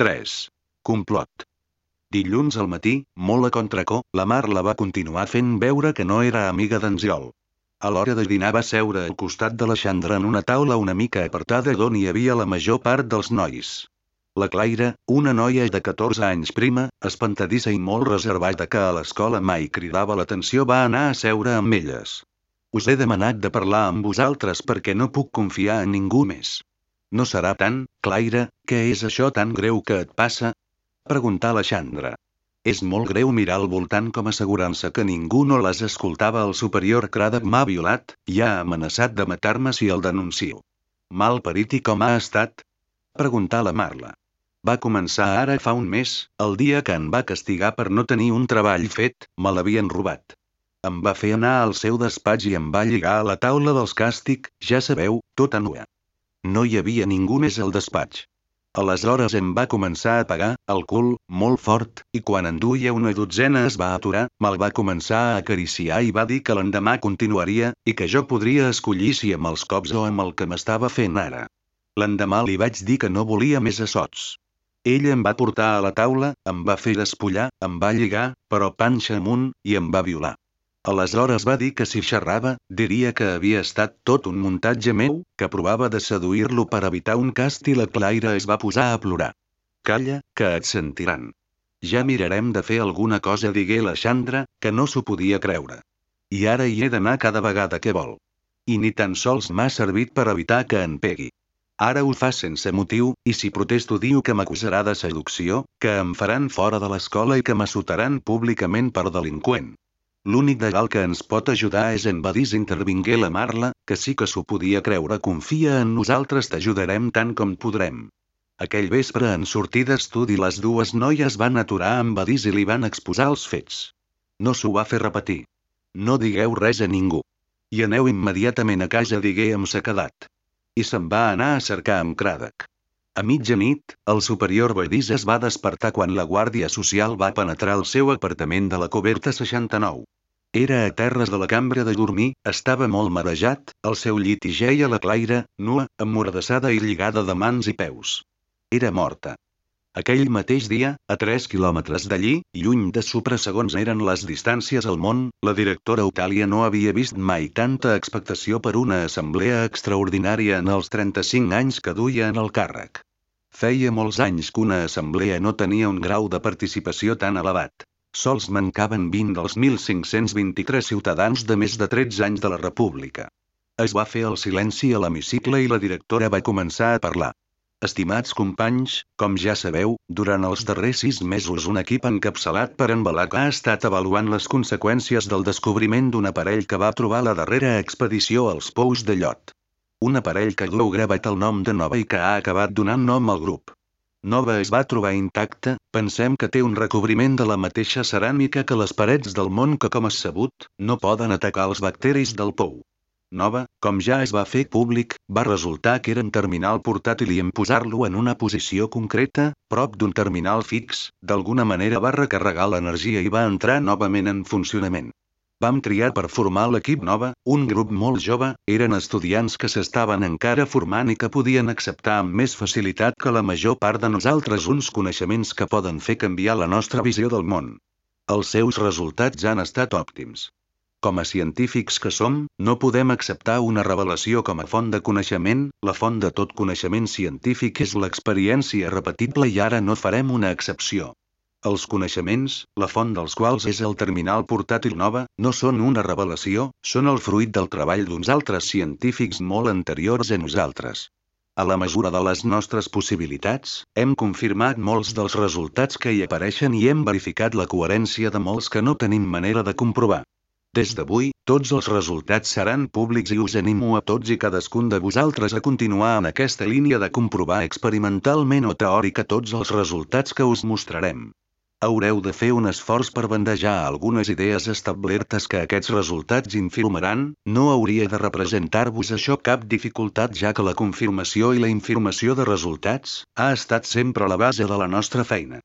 3. Complot. Dilluns al matí, molt a contracó, la Marla va continuar fent veure que no era amiga d'en Ziol. A l'hora de dinar va seure al costat de la Xandra en una taula una mica apartada d'on hi havia la major part dels nois. La Claire, una noia de 14 anys prima, espantadissa i molt reservada que a l'escola mai cridava l'atenció va anar a seure amb elles. Us he demanat de parlar amb vosaltres perquè no puc confiar en ningú més. No serà tant, Claire, què és això tan greu que et passa? Preguntà la Xandra. És molt greu mirar al voltant com assegurança que ningú no les escoltava el superior Craddock m'ha violat, i ha amenaçat de matar-me si el denuncio. Mal parit i com ha estat? Preguntà la Marla. Va començar ara fa un mes, el dia que em va castigar per no tenir un treball fet, me l'havien robat. Em va fer anar al seu despatx i em va lligar a la taula dels càstig, ja sabeu, tota nua. No hi havia ningú més al despatx. Aleshores em va començar a pagar, el cul, molt fort, i quan en duia una dotzena es va aturar, me'l va començar a acariciar i va dir que l'endemà continuaria, i que jo podria escollir si amb els cops o amb el que m'estava fent ara. L'endemà li vaig dir que no volia més assots. Ell em va portar a la taula, em va fer despullar, em va lligar, però panxa amunt, i em va violar. Aleshores va dir que si xerrava, diria que havia estat tot un muntatge meu, que provava de seduir-lo per evitar un cast i la Claire es va posar a plorar. Calla, que et sentiran. Ja mirarem de fer alguna cosa digué la Xandra, que no s'ho podia creure. I ara hi he d'anar cada vegada que vol. I ni tan sols m'ha servit per evitar que en pegui. Ara ho fa sense motiu, i si protesto diu que m'acusarà de seducció, que em faran fora de l'escola i que m'assotaran públicament per delinqüent. L'únic legal que ens pot ajudar és en Badis intervingué la Marla, que sí que s'ho podia creure confia en nosaltres t'ajudarem tant com podrem. Aquell vespre en sortir d'estudi les dues noies van aturar amb Badis i li van exposar els fets. No s'ho va fer repetir. No digueu res a ningú. I aneu immediatament a casa digué amb sequedat. I se'n va anar a cercar amb Craddock. A mitjanit, el superior Badis es va despertar quan la Guàrdia Social va penetrar al seu apartament de la coberta 69. Era a terres de la cambra de dormir, estava molt marejat, al seu llit i geia la Claire, nua, emmordassada i lligada de mans i peus. Era morta. Aquell mateix dia, a 3 quilòmetres d'allí, lluny de Supra segons eren les distàncies al món, la directora Eutàlia no havia vist mai tanta expectació per una assemblea extraordinària en els 35 anys que duia en el càrrec. Feia molts anys que una assemblea no tenia un grau de participació tan elevat. Sols mancaven 20 dels 1.523 ciutadans de més de 13 anys de la República. Es va fer el silenci a l'hemicicle i la directora va començar a parlar. Estimats companys, com ja sabeu, durant els darrers sis mesos un equip encapçalat per en Balac ha estat avaluant les conseqüències del descobriment d'un aparell que va trobar la darrera expedició als pous de Llot. Un aparell que du gravat el nom de Nova i que ha acabat donant nom al grup. Nova es va trobar intacta, pensem que té un recobriment de la mateixa ceràmica que les parets del món que com és sabut, no poden atacar els bacteris del pou. Nova, com ja es va fer públic, va resultar que era un terminal portàtil i en posar-lo en una posició concreta, prop d'un terminal fix, d'alguna manera va recarregar l'energia i va entrar novament en funcionament. Vam triar per formar l'equip nova, un grup molt jove, eren estudiants que s'estaven encara formant i que podien acceptar amb més facilitat que la major part de nosaltres uns coneixements que poden fer canviar la nostra visió del món. Els seus resultats han estat òptims. Com a científics que som, no podem acceptar una revelació com a font de coneixement, la font de tot coneixement científic és l'experiència repetible i ara no farem una excepció. Els coneixements, la font dels quals és el terminal portàtil nova, no són una revelació, són el fruit del treball d'uns altres científics molt anteriors a nosaltres. A la mesura de les nostres possibilitats, hem confirmat molts dels resultats que hi apareixen i hem verificat la coherència de molts que no tenim manera de comprovar. Des d'avui, tots els resultats seran públics i us animo a tots i cadascun de vosaltres a continuar en aquesta línia de comprovar experimentalment o teòrica tots els resultats que us mostrarem haureu de fer un esforç per bandejar algunes idees establertes que aquests resultats infirmaran, no hauria de representar-vos això cap dificultat ja que la confirmació i la informació de resultats ha estat sempre la base de la nostra feina.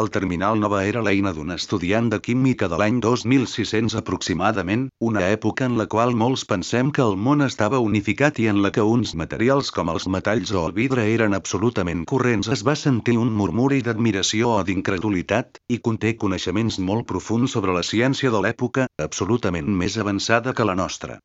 El terminal nova era l'eina d'un estudiant de química de l'any 2600 aproximadament, una època en la qual molts pensem que el món estava unificat i en la que uns materials com els metalls o el vidre eren absolutament corrents es va sentir un murmuri d'admiració o d'incredulitat, i conté coneixements molt profuns sobre la ciència de l'època, absolutament més avançada que la nostra.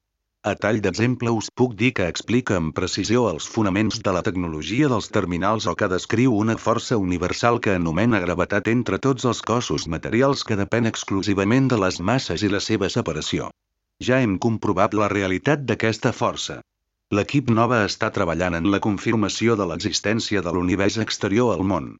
A tall d'exemple us puc dir que explica amb precisió els fonaments de la tecnologia dels terminals o que descriu una força universal que anomena gravetat entre tots els cossos materials que depèn exclusivament de les masses i la seva separació. Ja hem comprovat la realitat d'aquesta força. L'equip Nova està treballant en la confirmació de l'existència de l'univers exterior al món.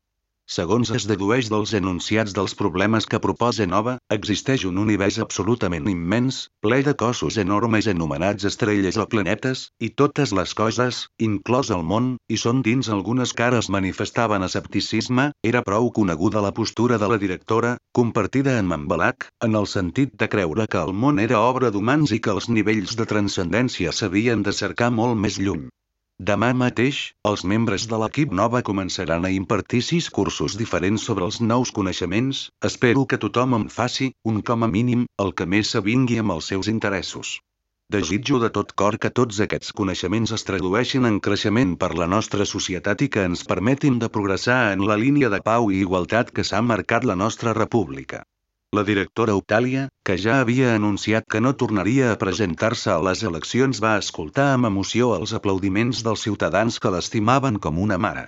Segons es dedueix dels enunciats dels problemes que proposa Nova, existeix un univers absolutament immens, ple de cossos enormes anomenats estrelles o planetes, i totes les coses, inclòs el món, i són dins algunes cares manifestaven escepticisme, era prou coneguda la postura de la directora, compartida en Mambalak, en el sentit de creure que el món era obra d'humans i que els nivells de transcendència s'havien de cercar molt més lluny. Demà mateix, els membres de l'equip nova començaran a impartir sis cursos diferents sobre els nous coneixements, espero que tothom em faci, un com a mínim, el que més s'avingui amb els seus interessos. Desitjo de tot cor que tots aquests coneixements es tradueixin en creixement per la nostra societat i que ens permetin de progressar en la línia de pau i igualtat que s'ha marcat la nostra república. La directora Octàlia, que ja havia anunciat que no tornaria a presentar-se a les eleccions va escoltar amb emoció els aplaudiments dels ciutadans que l'estimaven com una mare.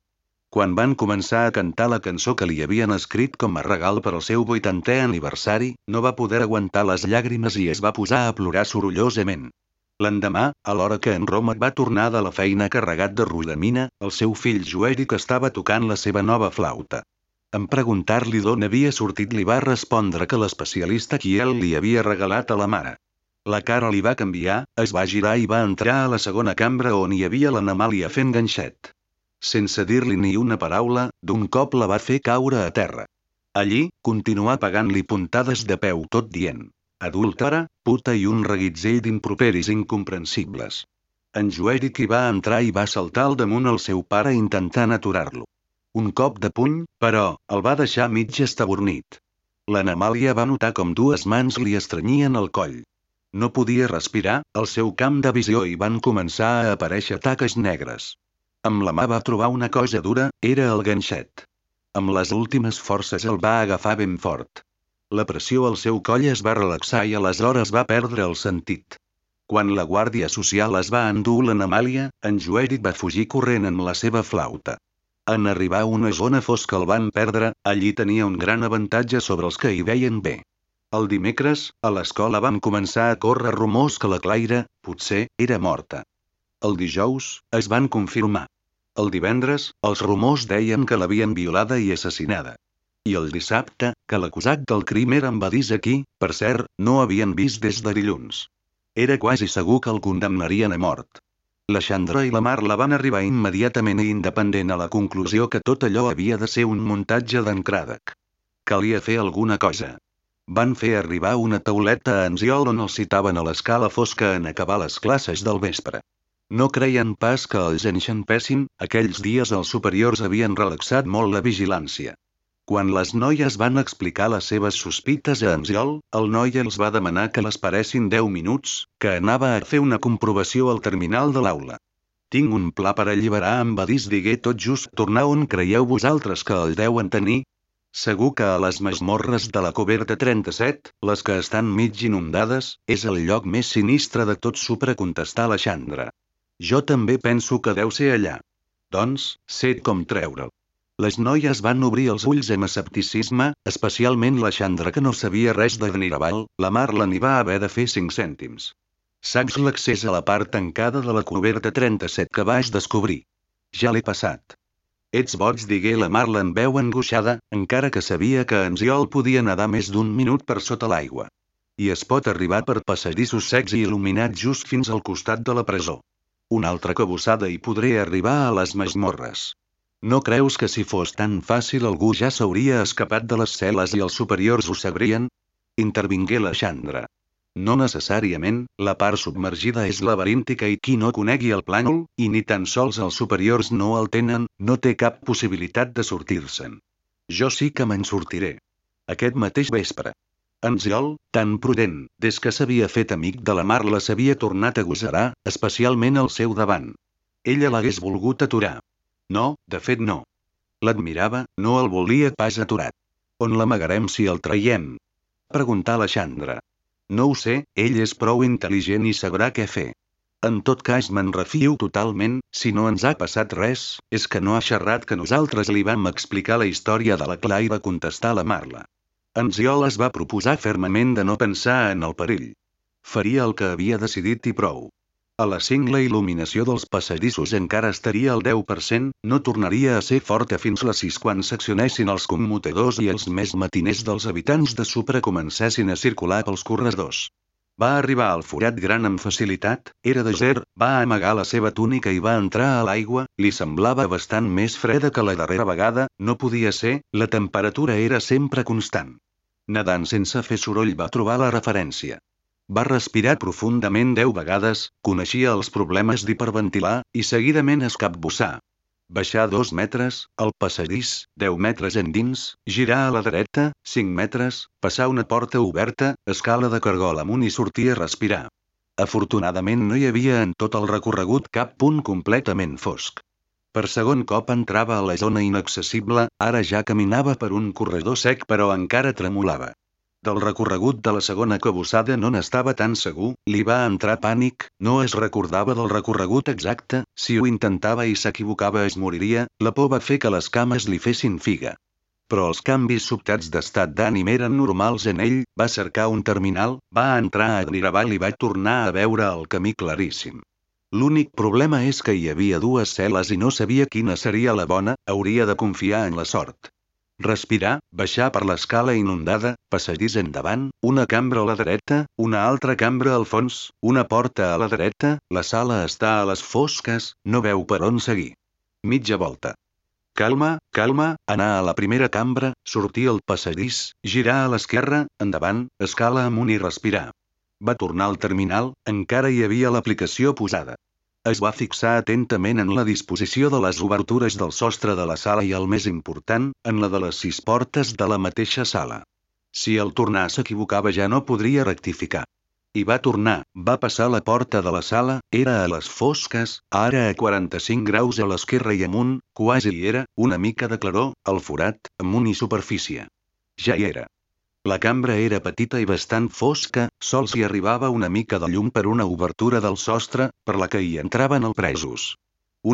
Quan van començar a cantar la cançó que li havien escrit com a regal per al seu 80è aniversari, no va poder aguantar les llàgrimes i es va posar a plorar sorollosament. L'endemà, a l'hora que en Roma va tornar de la feina carregat de rodamina, el seu fill Joèric estava tocant la seva nova flauta. En preguntar-li d'on havia sortit li va respondre que l'especialista Kiel li havia regalat a la mare. La cara li va canviar, es va girar i va entrar a la segona cambra on hi havia l'Anamàlia fent ganxet. Sense dir-li ni una paraula, d'un cop la va fer caure a terra. Allí, continuà pagant-li puntades de peu tot dient. Adúltera, puta i un reguitzell d'improperis incomprensibles. En Joèric hi va entrar i va saltar al damunt el seu pare intentant aturar-lo. Un cop de puny, però, el va deixar mig estabornit. L'Anamàlia va notar com dues mans li estrenyien el coll. No podia respirar, el seu camp de visió hi van començar a aparèixer taques negres. Amb la mà va trobar una cosa dura, era el ganxet. Amb les últimes forces el va agafar ben fort. La pressió al seu coll es va relaxar i aleshores va perdre el sentit. Quan la Guàrdia Social es va endur l'Anamàlia, en Joèric va fugir corrent amb la seva flauta. En arribar a una zona fosca el van perdre, allí tenia un gran avantatge sobre els que hi veien bé. El dimecres, a l'escola van començar a córrer rumors que la Claire, potser, era morta. El dijous, es van confirmar. El divendres, els rumors deien que l'havien violada i assassinada. I el dissabte, que l'acusat del crim era en Badís aquí, per cert, no havien vist des de dilluns. Era quasi segur que el condemnarien a mort. La Chandra i la Marla van arribar immediatament i independent a la conclusió que tot allò havia de ser un muntatge d'en. Calia fer alguna cosa. Van fer arribar una tauleta a Anziol on els citaven a l'escala fosca en acabar les classes del vespre. No creien pas que els enxampessin, aquells dies els superiors havien relaxat molt la vigilància. Quan les noies van explicar les seves sospites a Anziol, el noi els va demanar que l'esperessin 10 minuts, que anava a fer una comprovació al terminal de l'aula. Tinc un pla per alliberar en Badís digué tot just tornar on creieu vosaltres que el deuen tenir? Segur que a les masmorres de la coberta 37, les que estan mig inundades, és el lloc més sinistre de tot supracontestar la Xandra. Jo també penso que deu ser allà. Doncs, sé com treure'l. Les noies van obrir els ulls amb escepticisme, especialment la Xandra que no sabia res de Niraval, la Marla n'hi va haver de fer 5 cèntims. Saps l'accés a la part tancada de la coberta 37 que vaig descobrir? Ja l'he passat. Ets boig digué la Marla en veu angoixada, encara que sabia que en Ziol podia nedar més d'un minut per sota l'aigua. I es pot arribar per passadissos secs i il·luminats just fins al costat de la presó. Una altra cabussada i podré arribar a les masmorres. No creus que si fos tan fàcil algú ja s'hauria escapat de les cel·les i els superiors ho sabrien? Intervingué la Chandra. No necessàriament, la part submergida és laberíntica i qui no conegui el plànol, i ni tan sols els superiors no el tenen, no té cap possibilitat de sortir-se'n. Jo sí que me'n sortiré. Aquest mateix vespre. Anziol, tan prudent, des que s'havia fet amic de la Marla s'havia tornat a gosarar, especialment al seu davant. Ella l'hagués volgut aturar. No, de fet no. L'admirava, no el volia pas aturat. On l'amagarem si el traiem? Preguntà la Xandra. No ho sé, ell és prou intel·ligent i sabrà què fer. En tot cas me'n refio totalment, si no ens ha passat res, és que no ha xerrat que nosaltres li vam explicar la història de la Cla i va contestar la Marla. En Ziol es va proposar fermament de no pensar en el perill. Faria el que havia decidit i prou. A les 5 la il·luminació dels passadissos encara estaria al 10%, no tornaria a ser forta fins les 6 quan s'accionessin els commutadors i els més matiners dels habitants de Supra comencessin a circular pels corredors. Va arribar al forat gran amb facilitat, era de ger, va amagar la seva túnica i va entrar a l'aigua, li semblava bastant més freda que la darrera vegada, no podia ser, la temperatura era sempre constant. Nedant sense fer soroll va trobar la referència. Va respirar profundament deu vegades, coneixia els problemes d'hiperventilar, i seguidament es capbussà. Baixar dos metres, al passadís, 10 metres endins, girar a la dreta, 5 metres, passar una porta oberta, escala de cargol amunt i sortir a respirar. Afortunadament no hi havia en tot el recorregut cap punt completament fosc. Per segon cop entrava a la zona inaccessible, ara ja caminava per un corredor sec però encara tremolava. Del recorregut de la segona cabussada no n'estava tan segur, li va entrar pànic, no es recordava del recorregut exacte, si ho intentava i s'equivocava es moriria, la por va fer que les cames li fessin figa. Però els canvis sobtats d'estat d'ànim eren normals en ell, va cercar un terminal, va entrar a Admiraval i va tornar a veure el camí claríssim. L'únic problema és que hi havia dues cel·les i no sabia quina seria la bona, hauria de confiar en la sort. Respirar, baixar per l'escala inundada, passadís endavant, una cambra a la dreta, una altra cambra al fons, una porta a la dreta, la sala està a les fosques, no veu per on seguir. Mitja volta. Calma, calma, anar a la primera cambra, sortir al passadís, girar a l'esquerra, endavant, escala amunt i respirar. Va tornar al terminal, encara hi havia l'aplicació posada. Es va fixar atentament en la disposició de les obertures del sostre de la sala i el més important, en la de les sis portes de la mateixa sala. Si el tornar s'equivocava ja no podria rectificar. I va tornar, va passar la porta de la sala, era a les fosques, ara a 45 graus a l'esquerra i amunt, quasi hi era, una mica de claror, al forat, amunt i superfície. Ja hi era. La cambra era petita i bastant fosca, sols hi arribava una mica de llum per una obertura del sostre, per la que hi entraven els presos.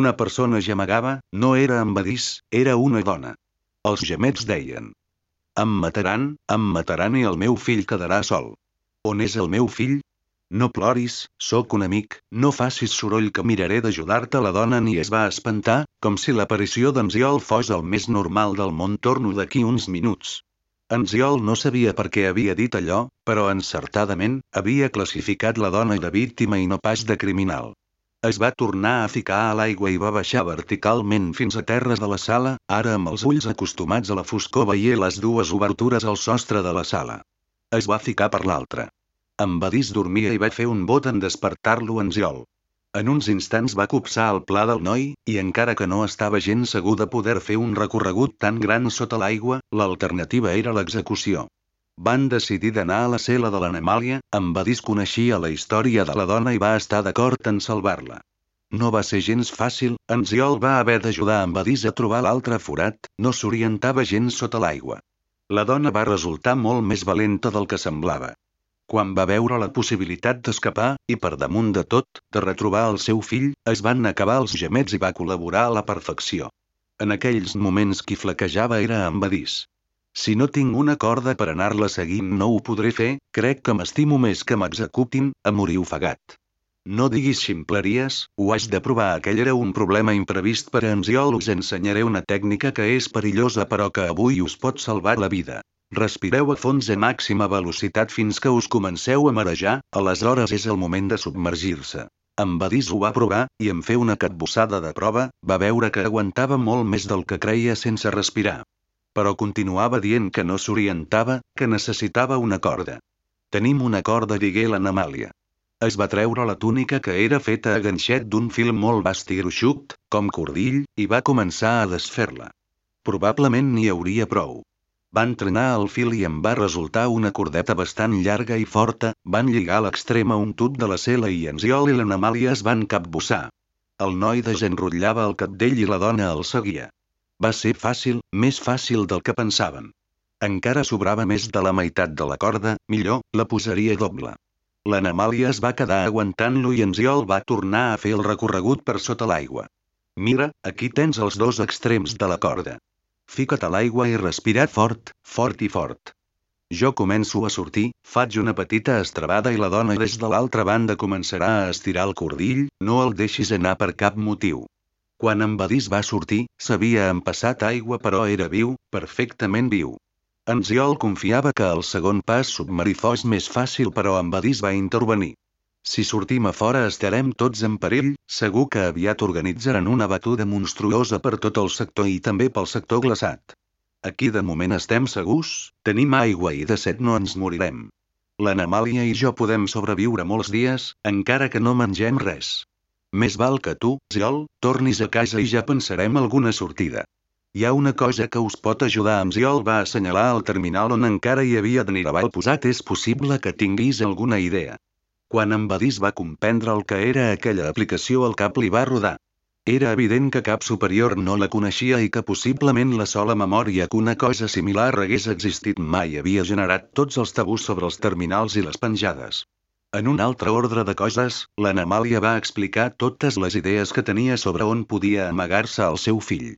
Una persona gemegava, no era embadís, era una dona. Els gemets deien. Em mataran, em mataran i el meu fill quedarà sol. On és el meu fill? No ploris, sóc un amic, no facis soroll que miraré d'ajudar-te la dona ni es va espantar, com si l'aparició d'en Ziol fos el més normal del món torno d'aquí uns minuts. En Ziol no sabia per què havia dit allò, però encertadament, havia classificat la dona de víctima i no pas de criminal. Es va tornar a ficar a l'aigua i va baixar verticalment fins a terres de la sala, ara amb els ulls acostumats a la foscor veié les dues obertures al sostre de la sala. Es va ficar per l'altra. En Badís dormia i va fer un bot en despertar-lo en Ziol. En uns instants va copsar el pla del noi, i encara que no estava gens segur de poder fer un recorregut tan gran sota l'aigua, l'alternativa era l'execució. Van decidir d'anar a la cel·la de l'Anamàlia, en Badís coneixia la història de la dona i va estar d'acord en salvar-la. No va ser gens fàcil, en Ziol va haver d'ajudar en Badís a trobar l'altre forat, no s'orientava gens sota l'aigua. La dona va resultar molt més valenta del que semblava. Quan va veure la possibilitat d'escapar, i per damunt de tot, de retrobar el seu fill, es van acabar els gemets i va col·laborar a la perfecció. En aquells moments qui flaquejava era Badís. Si no tinc una corda per anar-la seguint no ho podré fer, crec que m'estimo més que m'executin, a morir ofegat. No diguis ximpleries, ho has de provar aquell era un problema imprevist per a Anziol us ensenyaré una tècnica que és perillosa però que avui us pot salvar la vida. Respireu a fons a màxima velocitat fins que us comenceu a marejar, aleshores és el moment de submergir-se. En Badís ho va provar, i en fer una catbussada de prova, va veure que aguantava molt més del que creia sense respirar. Però continuava dient que no s'orientava, que necessitava una corda. Tenim una corda digué l'Anamàlia. Es va treure la túnica que era feta a ganxet d'un fil molt bast i gruixut, com cordill, i va començar a desfer-la. Probablement n'hi hauria prou. Van trenar el fil i en va resultar una cordeta bastant llarga i forta, van lligar l'extrem a un tub de la cela i en Ziol i l'Anamàlia es van capbussar. El noi desenrotllava el capdell i la dona el seguia. Va ser fàcil, més fàcil del que pensaven. Encara sobrava més de la meitat de la corda, millor, la posaria doble. L'Anamàlia es va quedar aguantant-lo i en Ziol va tornar a fer el recorregut per sota l'aigua. Mira, aquí tens els dos extrems de la corda. Fica't a l'aigua i respira fort, fort i fort. Jo començo a sortir, faig una petita estrabada i la dona des de l'altra banda començarà a estirar el cordill, no el deixis anar per cap motiu. Quan en Badís va sortir, s'havia empassat aigua però era viu, perfectament viu. En Ziol confiava que el segon pas submarí fos més fàcil però en Badís va intervenir. Si sortim a fora estarem tots en perill, segur que aviat organitzaran una batuda monstruosa per tot el sector i també pel sector glaçat. Aquí de moment estem segurs, tenim aigua i de set no ens morirem. L'Anamàlia i jo podem sobreviure molts dies, encara que no mengem res. Més val que tu, Ziol, tornis a casa i ja pensarem alguna sortida. Hi ha una cosa que us pot ajudar. Amziol va assenyalar el terminal on encara hi havia Dniraval posat. És possible que tinguis alguna idea. Quan en Badís va comprendre el que era aquella aplicació el cap li va rodar. Era evident que cap superior no la coneixia i que possiblement la sola memòria que una cosa similar hagués existit mai havia generat tots els tabús sobre els terminals i les penjades. En un altre ordre de coses, l'Anamàlia va explicar totes les idees que tenia sobre on podia amagar-se el seu fill.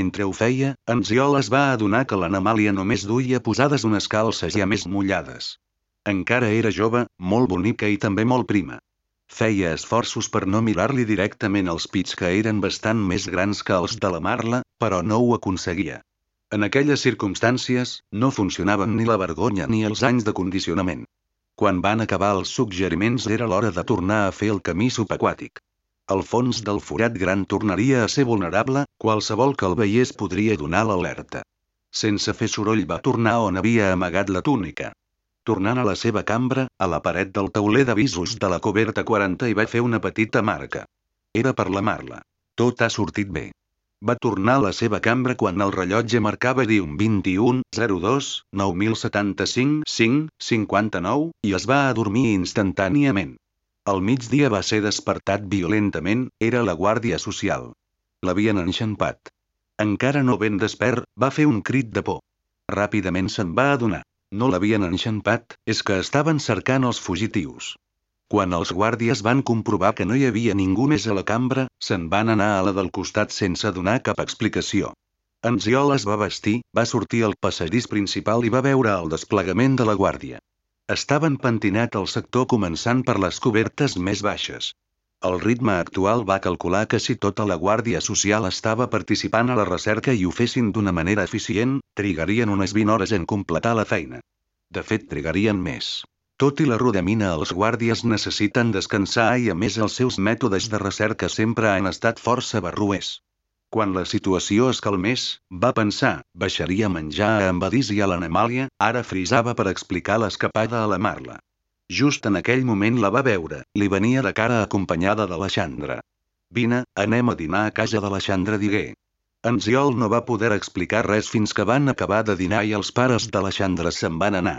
Mentre ho feia, en Ziol es va adonar que l'Anamàlia només duia posades unes calces ja més mullades. Encara era jove, molt bonica i també molt prima. Feia esforços per no mirar-li directament els pits que eren bastant més grans que els de la Marla, però no ho aconseguia. En aquelles circumstàncies, no funcionaven ni la vergonya ni els anys de condicionament. Quan van acabar els suggeriments era l'hora de tornar a fer el camí subaquàtic. El fons del forat gran tornaria a ser vulnerable, qualsevol que el veiés podria donar l'alerta. Sense fer soroll va tornar on havia amagat la túnica. Tornant a la seva cambra, a la paret del tauler d'avisos de la coberta 40 hi va fer una petita marca. Era per la Marla. Tot ha sortit bé. Va tornar a la seva cambra quan el rellotge marcava un 21 02 9075 5 59 i es va adormir instantàniament. Al migdia va ser despertat violentament, era la guàrdia social. L'havien enxampat. Encara no ben despert, va fer un crit de por. Ràpidament se'n va adonar. No l'havien enxampat, és que estaven cercant els fugitius. Quan els guàrdies van comprovar que no hi havia ningú més a la cambra, se'n van anar a la del costat sense donar cap explicació. En Ziol es va vestir, va sortir al passadís principal i va veure el desplegament de la guàrdia. Estaven pentinat al sector començant per les cobertes més baixes. El ritme actual va calcular que si tota la Guàrdia Social estava participant a la recerca i ho fessin d'una manera eficient, trigarien unes 20 hores en completar la feina. De fet, trigarien més. Tot i la rodamina els guàrdies necessiten descansar i a més els seus mètodes de recerca sempre han estat força barruers. Quan la situació es calmés, va pensar, baixaria a menjar a en i a l'Anamàlia, ara frisava per explicar l'escapada a la Marla. Just en aquell moment la va veure, li venia de cara acompanyada de la Xandra. Vine, anem a dinar a casa de la Xandra digué. En Ziol no va poder explicar res fins que van acabar de dinar i els pares de la Xandra se'n van anar.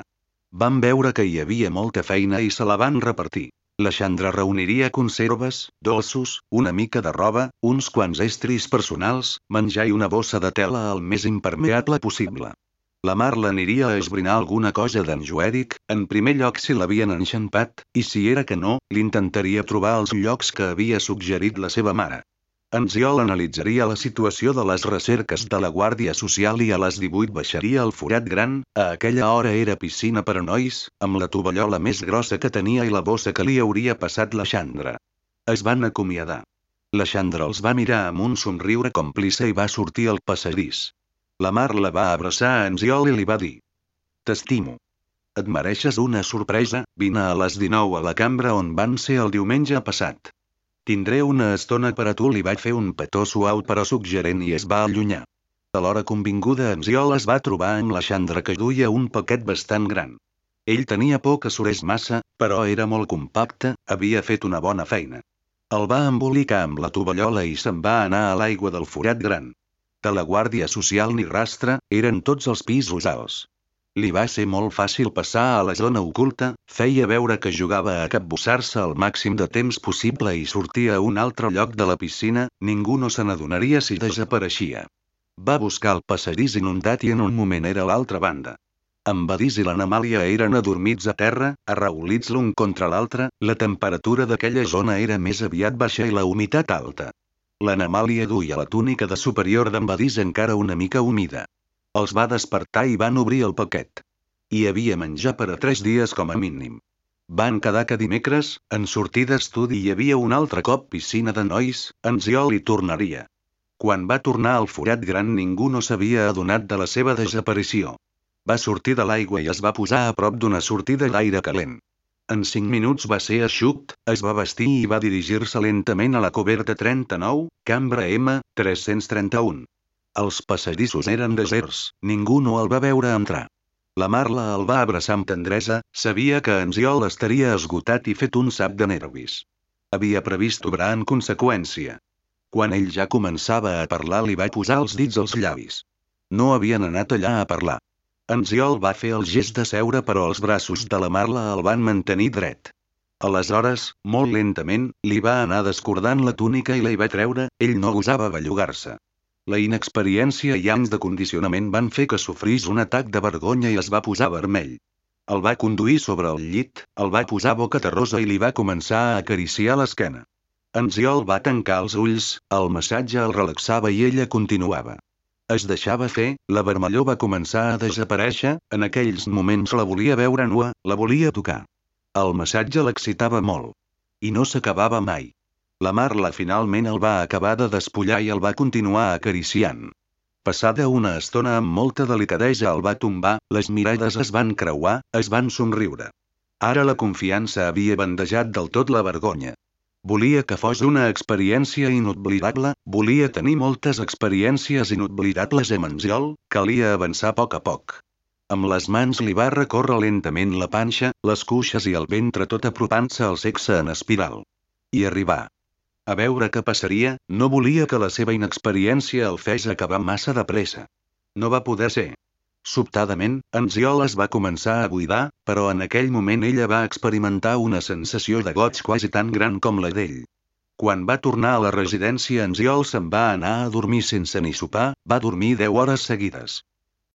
Van veure que hi havia molta feina i se la van repartir. La Xandra reuniria conserves, dolços, una mica de roba, uns quants estris personals, menjar i una bossa de tela el més impermeable possible. La Mar l'aniria a esbrinar alguna cosa d'en Joèric, en primer lloc si l'havien enxampat, i si era que no, l'intentaria trobar als llocs que havia suggerit la seva mare. En Ziol analitzaria la situació de les recerques de la Guàrdia Social i a les 18 baixaria al forat gran, a aquella hora era piscina per a nois, amb la tovallola més grossa que tenia i la bossa que li hauria passat la Xandra. Es van acomiadar. La Xandra els va mirar amb un somriure còmplice i va sortir al passadís. La Mar la va abraçar a en Ziol i li va dir. T'estimo. Et mereixes una sorpresa, vine a les 19 a la cambra on van ser el diumenge passat. Tindré una estona per a tu li vaig fer un petó suau però suggerent i es va allunyar. A l'hora convinguda en Ziol es va trobar amb la Xandra que duia un paquet bastant gran. Ell tenia por que surés massa, però era molt compacte, havia fet una bona feina. El va embolicar amb la tovallola i se'n va anar a l'aigua del forat gran. De la guàrdia social ni rastre, eren tots els pisos alts. Li va ser molt fàcil passar a la zona oculta, feia veure que jugava a capbussar-se el màxim de temps possible i sortia a un altre lloc de la piscina, ningú no se n'adonaria si desapareixia. Va buscar el passadís inundat i en un moment era l'altra banda. En Badís i l'Anamàlia eren adormits a terra, arraulits l'un contra l'altre, la temperatura d'aquella zona era més aviat baixa i la humitat alta. L'Anamàlia duia la túnica de superior d'en Badís encara una mica humida. Els va despertar i van obrir el paquet. Hi havia menjar per a tres dies com a mínim. Van quedar que dimecres, en sortir d'estudi hi havia un altre cop piscina de nois, en Ziol hi tornaria. Quan va tornar al forat gran ningú no s'havia adonat de la seva desaparició. Va sortir de l'aigua i es va posar a prop d'una sortida d'aire calent. En cinc minuts va ser eixuct, es va vestir i va dirigir-se lentament a la coberta 39, cambra M, 331. Els passadissos eren deserts, ningú no el va veure entrar. La Marla el va abraçar amb tendresa, sabia que en Ziol estaria esgotat i fet un sap de nervis. Havia previst obrar en conseqüència. Quan ell ja començava a parlar li va posar els dits als llavis. No havien anat allà a parlar. En Ziol va fer el gest de seure però els braços de la Marla el van mantenir dret. Aleshores, molt lentament, li va anar descordant la túnica i la hi va treure, ell no gosava bellugar-se. La inexperiència i anys de condicionament van fer que sofrís un atac de vergonya i es va posar vermell. El va conduir sobre el llit, el va posar boca terrosa i li va començar a acariciar l'esquena. En Ziol va tancar els ulls, el massatge el relaxava i ella continuava. Es deixava fer, la vermellor va començar a desaparèixer, en aquells moments la volia veure nua, la volia tocar. El massatge l'excitava molt. I no s'acabava mai. La Marla finalment el va acabar de despullar i el va continuar acariciant. Passada una estona amb molta delicadesa el va tombar, les mirades es van creuar, es van somriure. Ara la confiança havia bandejat del tot la vergonya. Volia que fos una experiència inoblidable, volia tenir moltes experiències inoblidables amb Manziol, calia avançar a poc a poc. Amb les mans li va recórrer lentament la panxa, les cuixes i el ventre tot apropant-se al sexe en espiral. I arribar. A veure què passaria, no volia que la seva inexperiència el fes acabar massa de pressa. No va poder ser. Sobtadament, en Ziol es va començar a buidar, però en aquell moment ella va experimentar una sensació de goig quasi tan gran com la d'ell. Quan va tornar a la residència en Ziol se'n va anar a dormir sense ni sopar, va dormir 10 hores seguides.